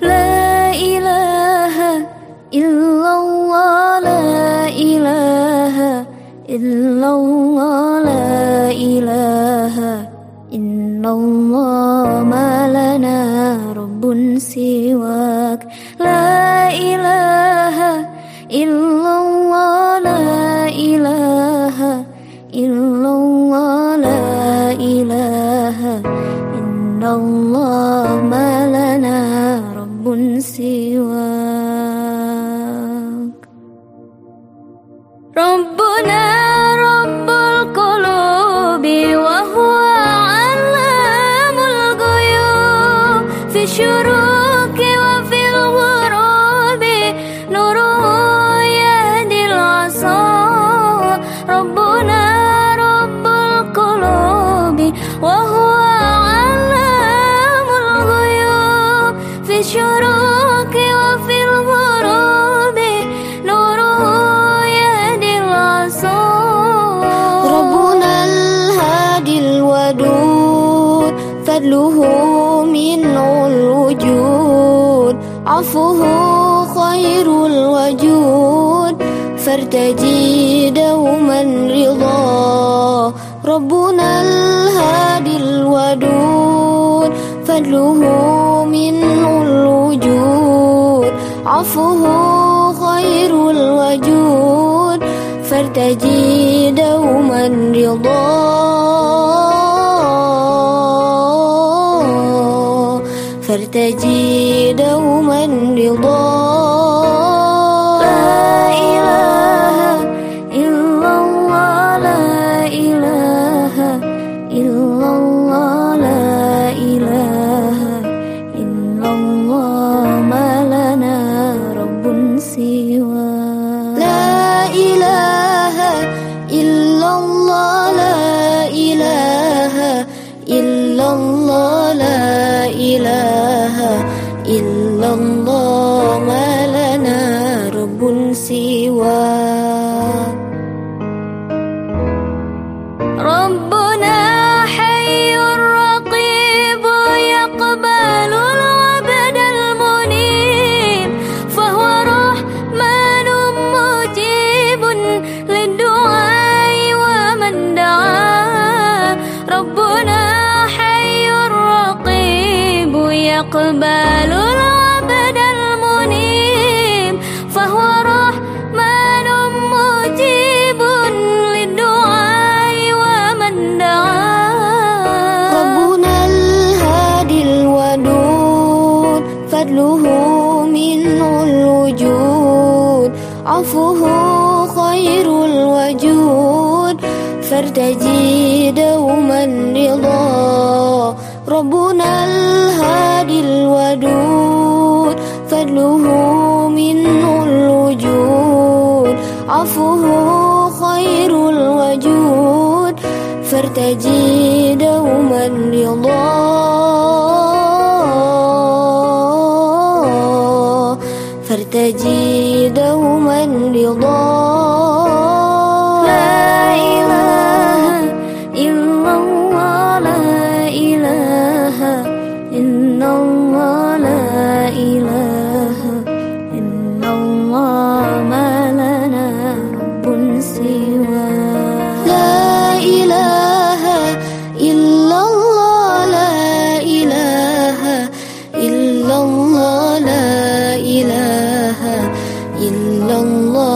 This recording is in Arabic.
了一了哈，一了我了一了哈，一了。الله ما لنا رب سواك. ربنا رب القلوب وهو علام الغيوب. في الشروق فضله منه الوجود. عفوه خير الوجود. فارتجي دوما رضا. ربنا الهادي الودود. فضله منه الوجود. عفوه خير الوجود. فارتجي دوما رضا. فارتجي دوما رضا لا إله الله ما لنا رب سواك ربنا حي رقيب يقبل العبد المنيب فهو رحمن مجيب للدعاء ومن دعا. ربنا حي رقيب يقبل العبد عفوه خير الوجود فارتجي دوما رضا ربنا الهادي الودود فضله منه الوجود. عفوه خير الوجود فارتجي 已冷落。